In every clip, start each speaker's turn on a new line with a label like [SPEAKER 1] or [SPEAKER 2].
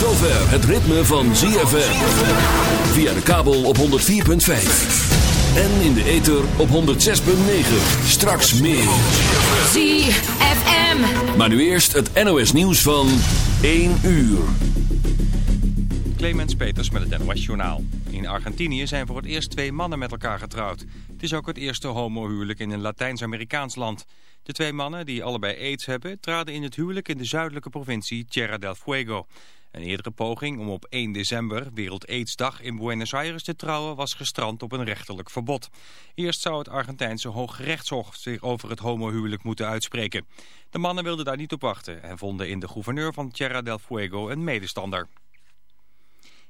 [SPEAKER 1] zover het ritme van ZFM. Via de kabel op 104.5. En in de ether op 106.9. Straks meer.
[SPEAKER 2] ZFM.
[SPEAKER 1] Maar nu eerst het NOS nieuws van 1 uur.
[SPEAKER 3] Clemens Peters met het NOS Journaal. In Argentinië zijn voor het eerst twee mannen met elkaar getrouwd. Het is ook het eerste homohuwelijk in een Latijns-Amerikaans land. De twee mannen, die allebei aids hebben, traden in het huwelijk in de zuidelijke provincie Tierra del Fuego. Een eerdere poging om op 1 december, Wereld Aidsdag, in Buenos Aires te trouwen was gestrand op een rechterlijk verbod. Eerst zou het Argentijnse Hooggerechtshof zich over het homohuwelijk moeten uitspreken. De mannen wilden daar niet op wachten en vonden in de gouverneur van Tierra del Fuego een medestander.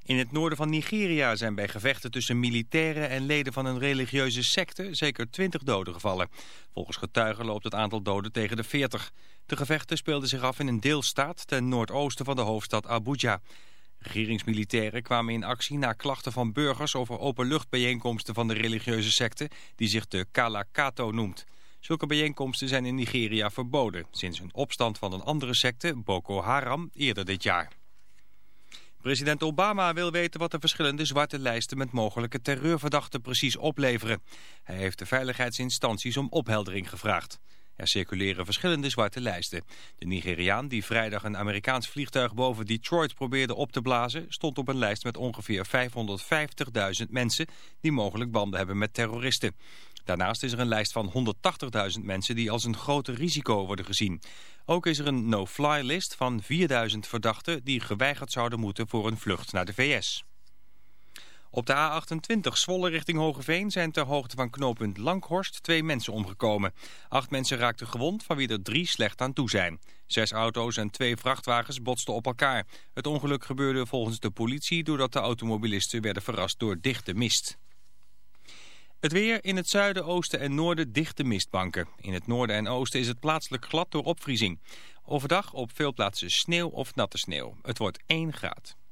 [SPEAKER 3] In het noorden van Nigeria zijn bij gevechten tussen militairen en leden van een religieuze secte zeker 20 doden gevallen. Volgens getuigen loopt het aantal doden tegen de 40. De gevechten speelden zich af in een deelstaat ten noordoosten van de hoofdstad Abuja. Regeringsmilitairen kwamen in actie na klachten van burgers over openluchtbijeenkomsten van de religieuze secte die zich de Kalakato noemt. Zulke bijeenkomsten zijn in Nigeria verboden sinds een opstand van een andere secte, Boko Haram, eerder dit jaar. President Obama wil weten wat de verschillende zwarte lijsten met mogelijke terreurverdachten precies opleveren. Hij heeft de veiligheidsinstanties om opheldering gevraagd. Er circuleren verschillende zwarte lijsten. De Nigeriaan die vrijdag een Amerikaans vliegtuig boven Detroit probeerde op te blazen... stond op een lijst met ongeveer 550.000 mensen die mogelijk banden hebben met terroristen. Daarnaast is er een lijst van 180.000 mensen die als een grote risico worden gezien. Ook is er een no-fly-list van 4000 verdachten die geweigerd zouden moeten voor een vlucht naar de VS. Op de A28 Zwolle richting Hogeveen zijn ter hoogte van knooppunt Langhorst twee mensen omgekomen. Acht mensen raakten gewond, van wie er drie slecht aan toe zijn. Zes auto's en twee vrachtwagens botsten op elkaar. Het ongeluk gebeurde volgens de politie doordat de automobilisten werden verrast door dichte mist. Het weer in het zuiden, oosten en noorden dichte mistbanken. In het noorden en oosten is het plaatselijk glad door opvriezing. Overdag op veel plaatsen sneeuw of natte sneeuw. Het wordt 1 graad.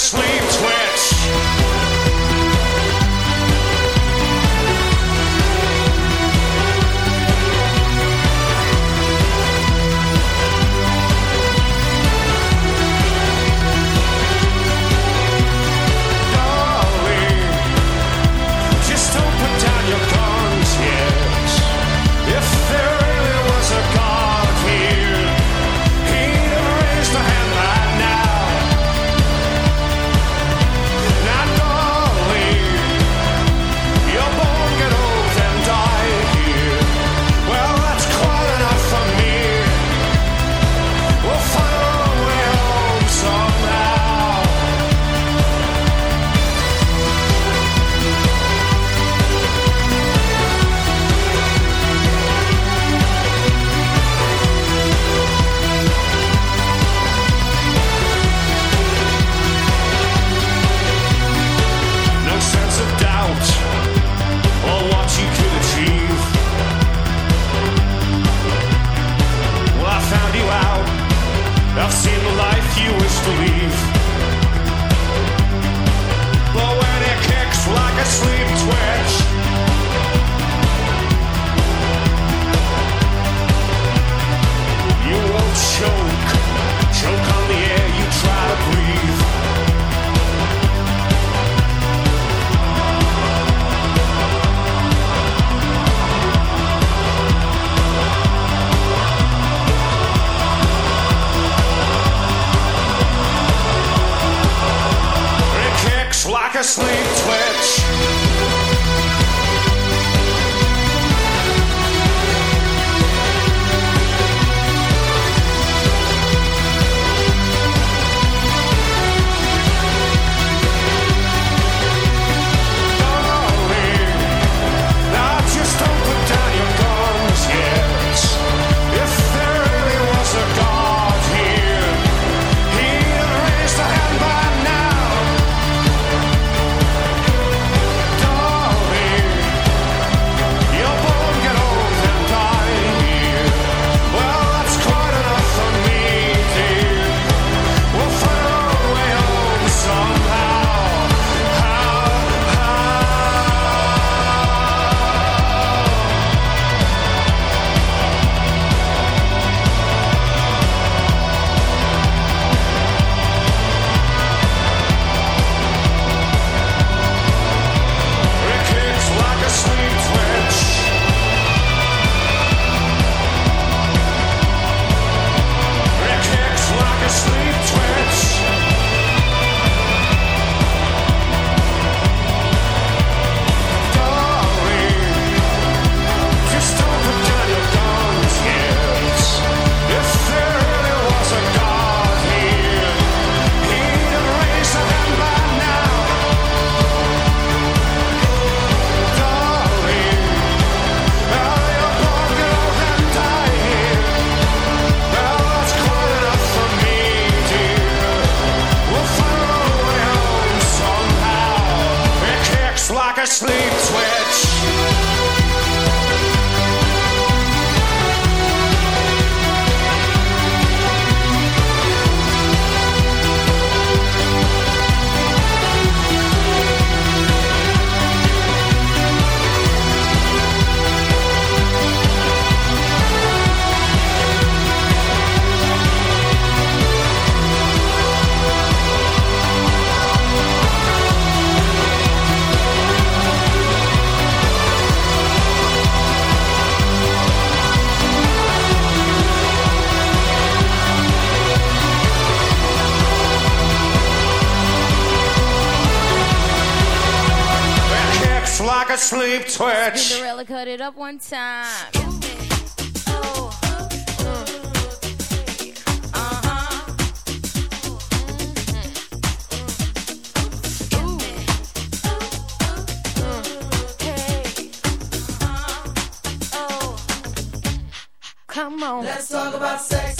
[SPEAKER 4] Sleep sleep twitch.
[SPEAKER 5] Cinderella cut it up one time. Come on.
[SPEAKER 6] Let's talk about sex.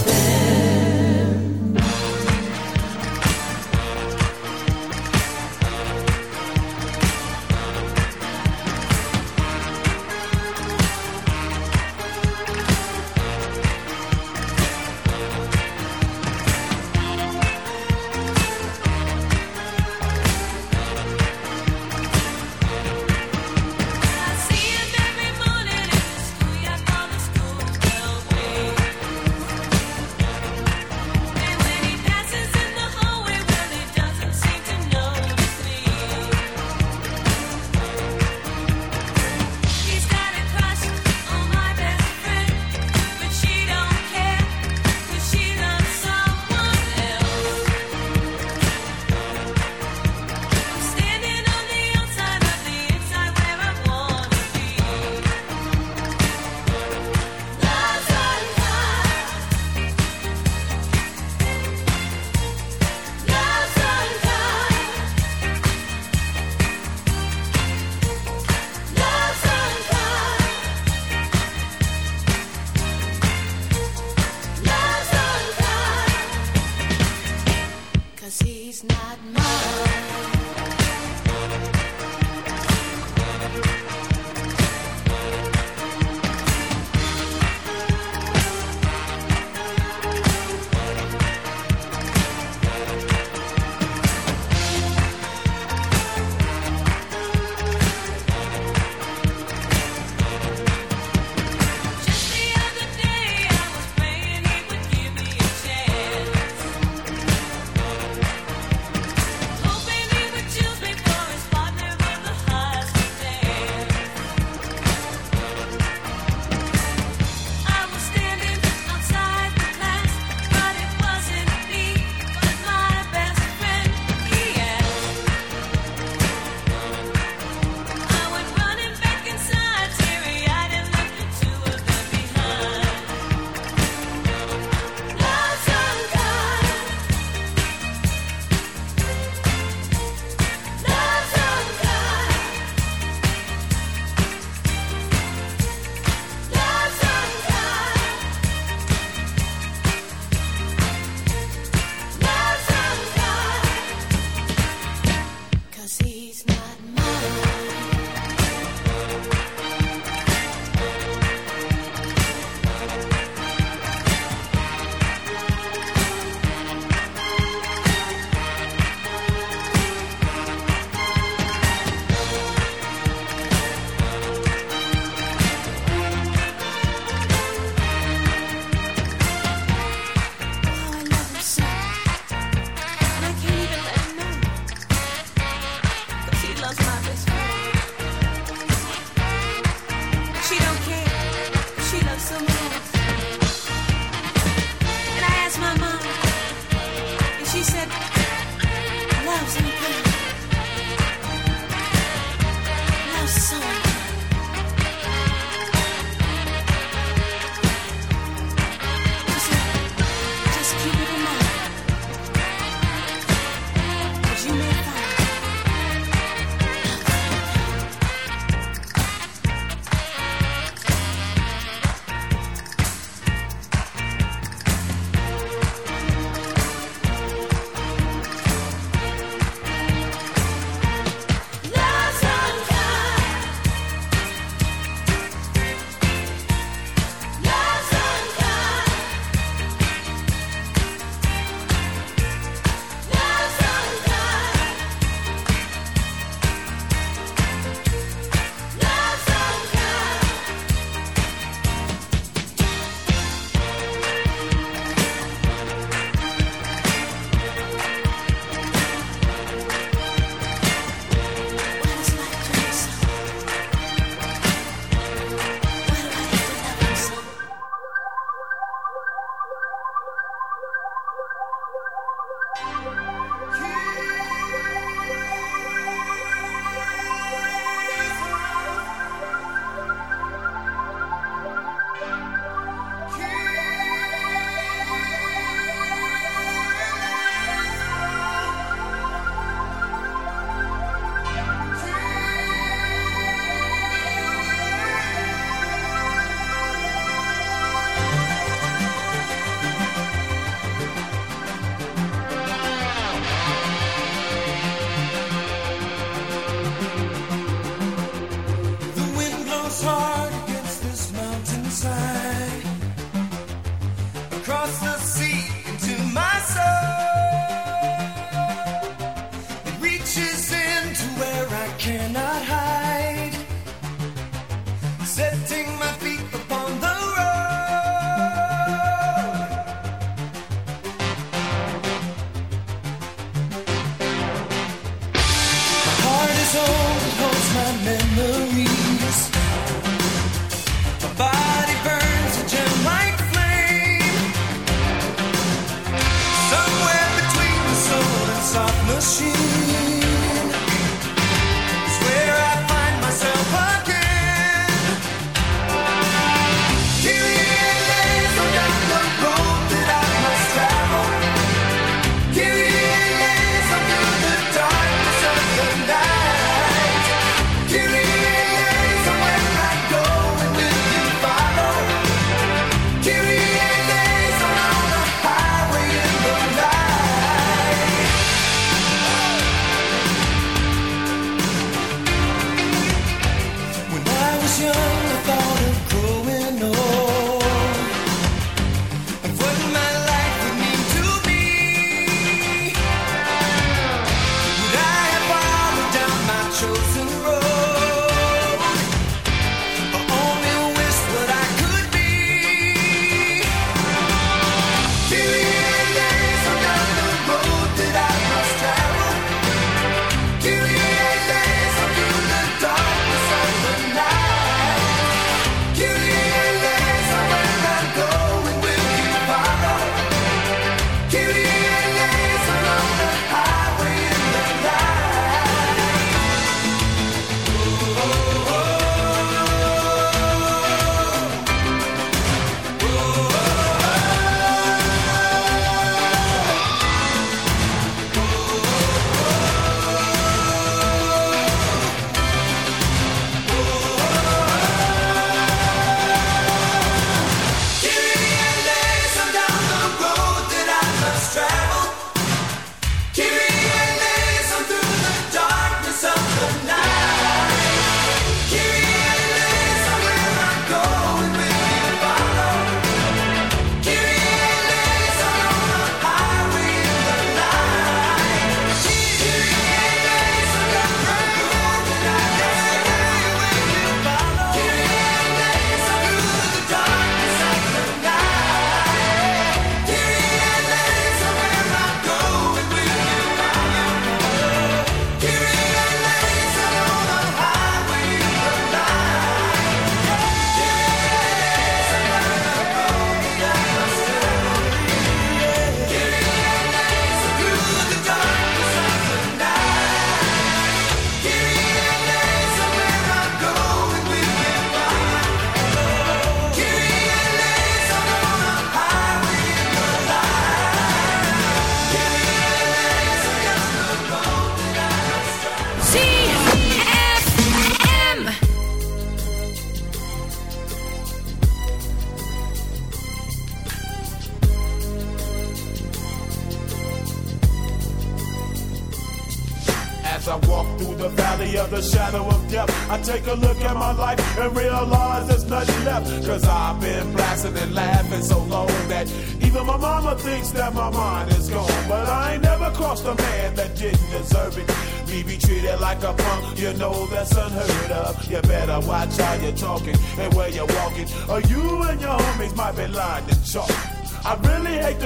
[SPEAKER 7] it holds my memories.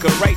[SPEAKER 8] Right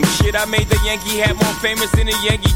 [SPEAKER 8] Game. Shit, I made the Yankee hat more famous than the Yankee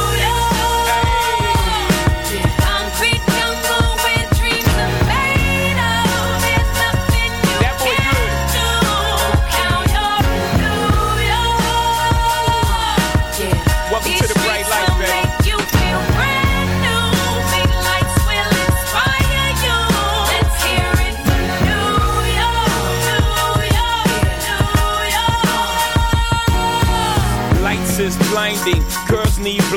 [SPEAKER 8] me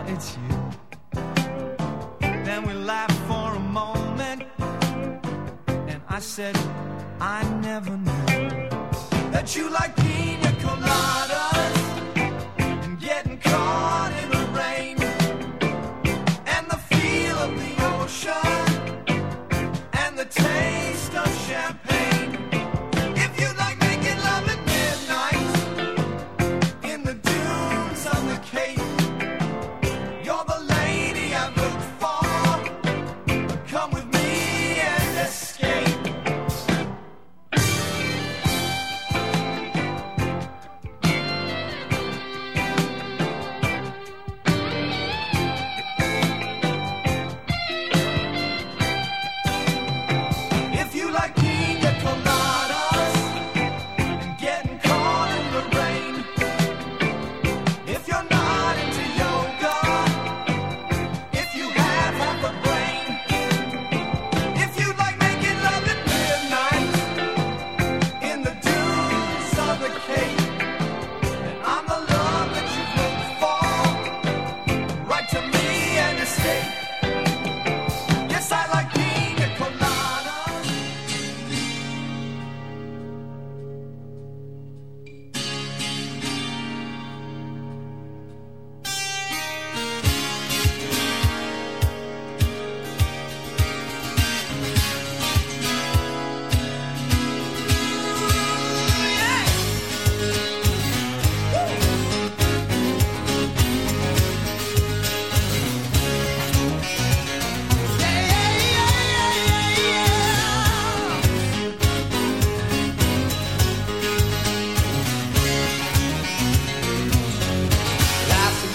[SPEAKER 9] said, "Oh, it's you." Then we laughed for a moment, and I said, "I never knew." that you like pina coladas and getting caught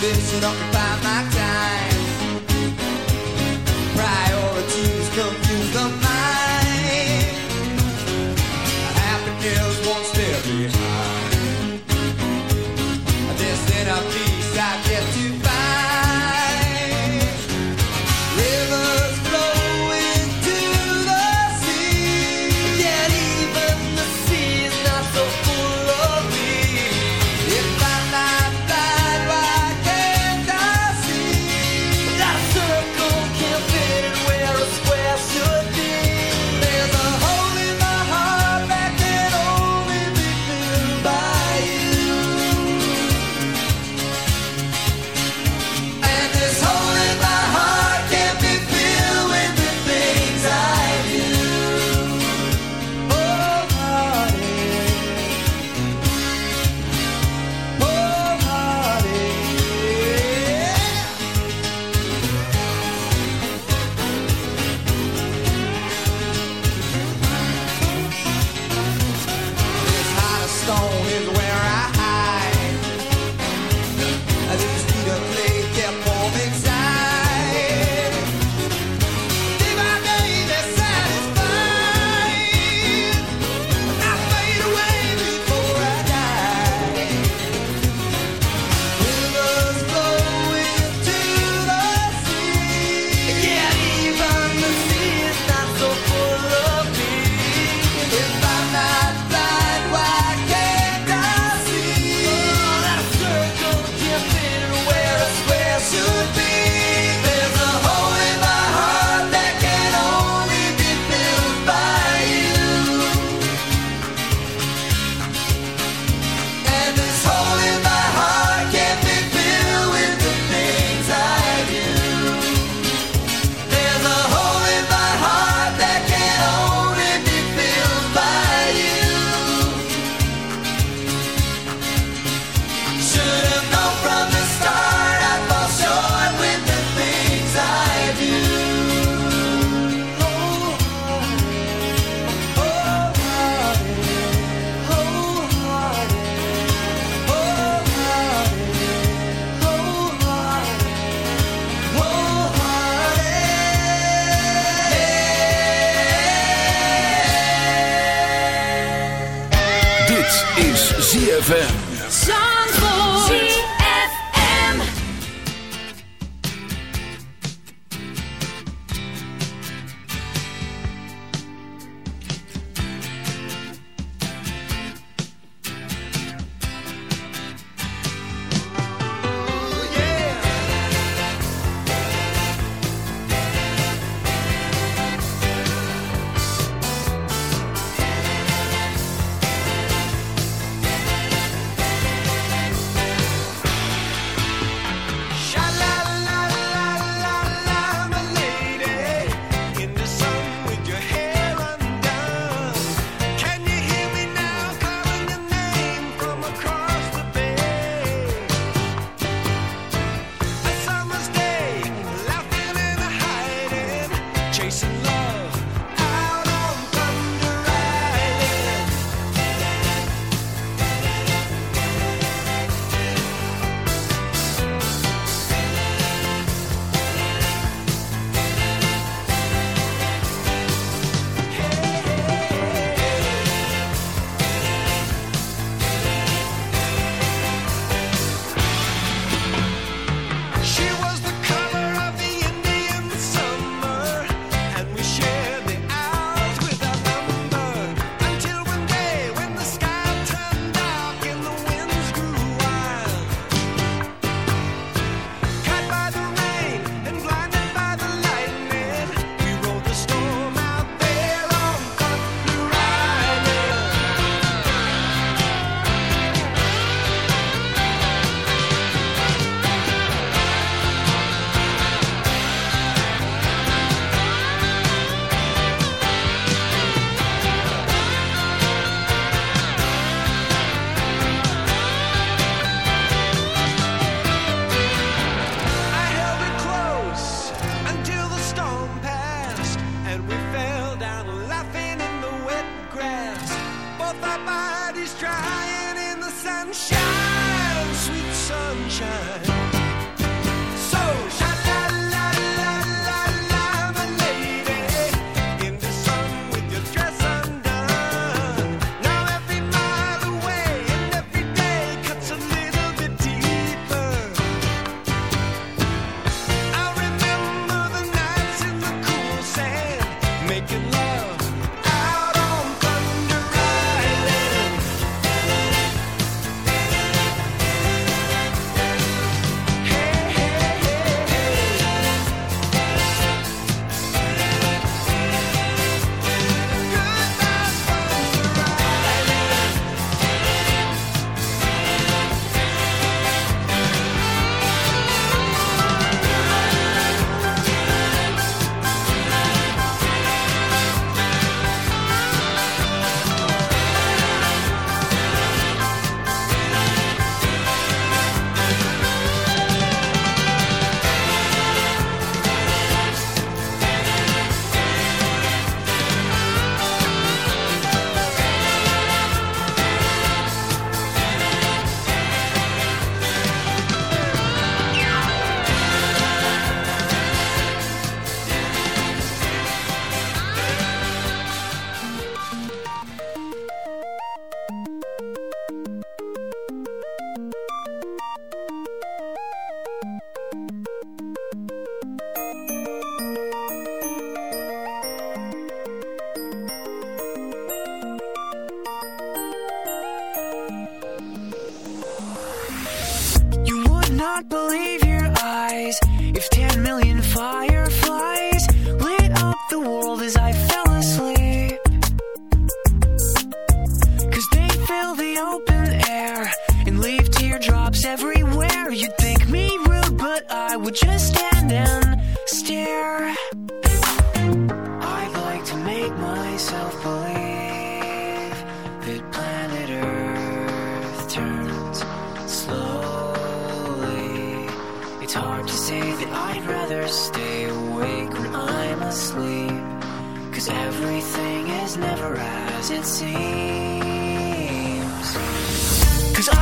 [SPEAKER 7] This should occupy my time.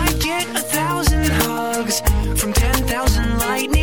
[SPEAKER 7] I
[SPEAKER 10] get a thousand hugs from
[SPEAKER 11] ten thousand lightning.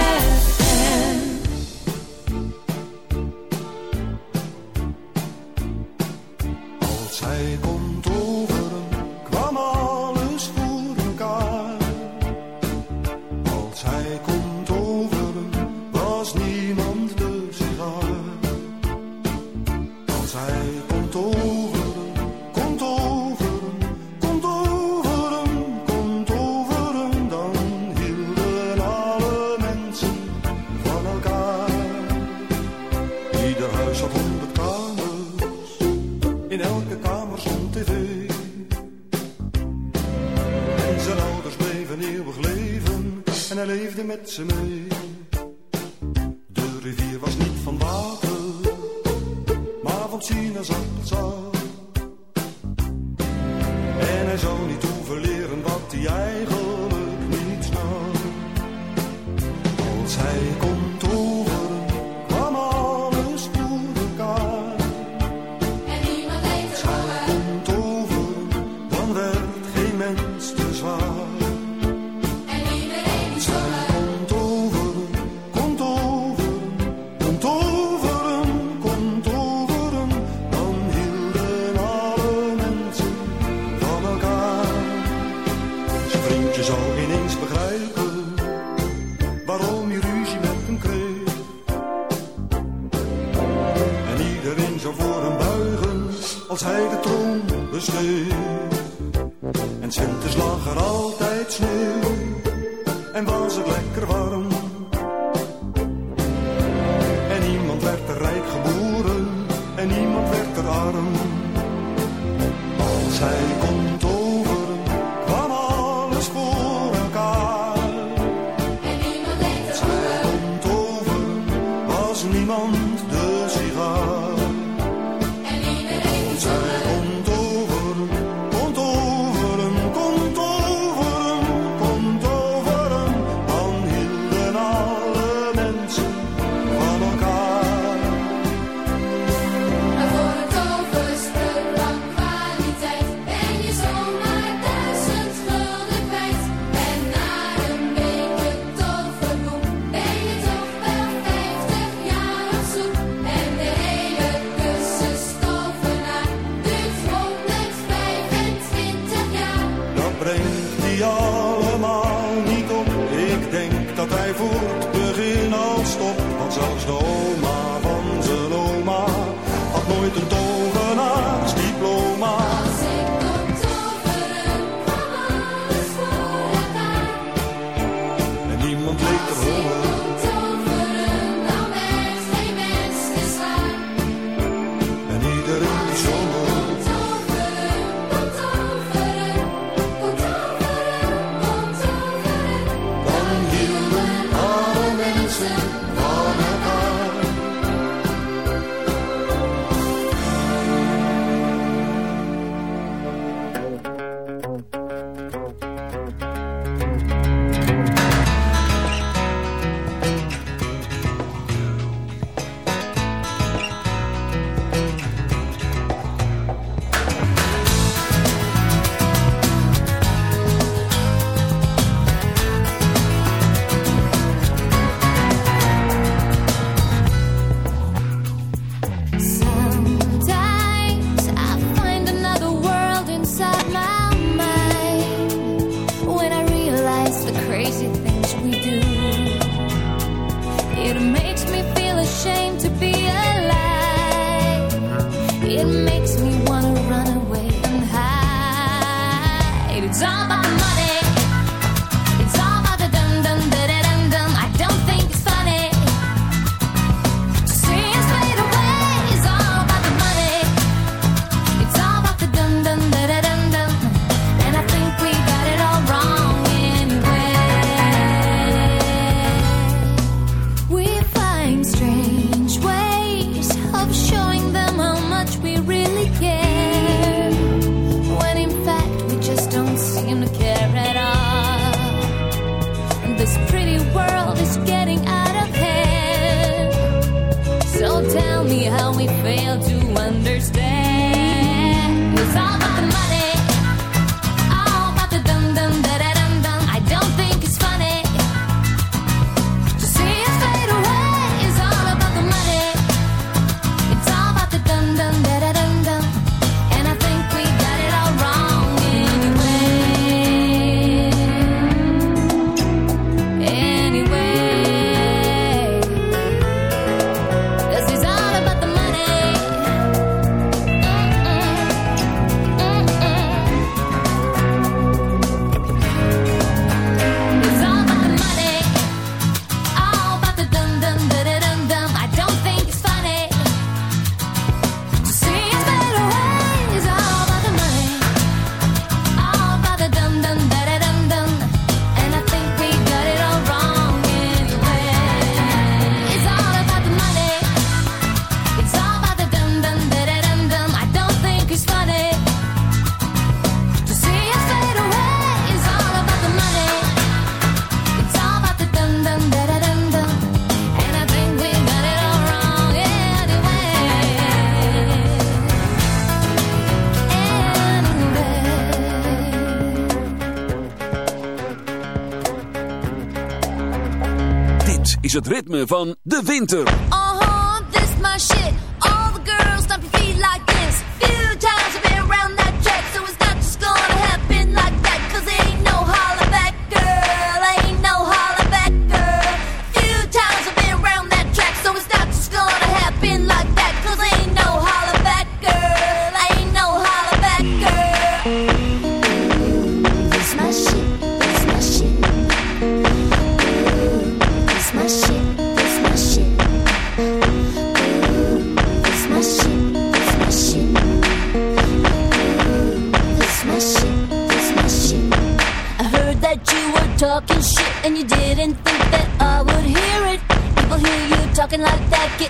[SPEAKER 12] Van de
[SPEAKER 2] winter.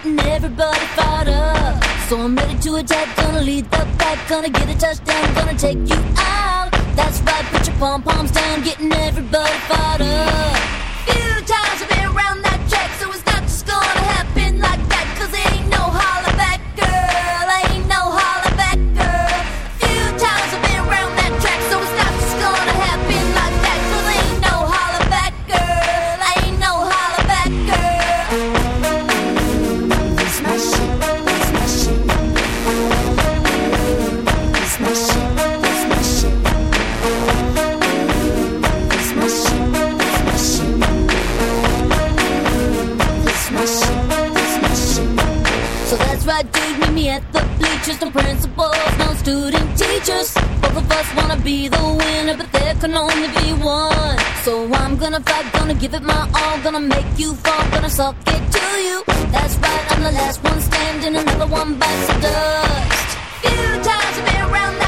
[SPEAKER 2] getting everybody fired up. So I'm ready to attack, gonna lead the fight, gonna get a touchdown, gonna take you out. That's right, put your pom poms down, getting everybody fired up. Gonna fight, gonna give it my all. Gonna make you fall, gonna suck it to you. That's right, I'm the last one standing. Another one bites the dust. Few times I've been around.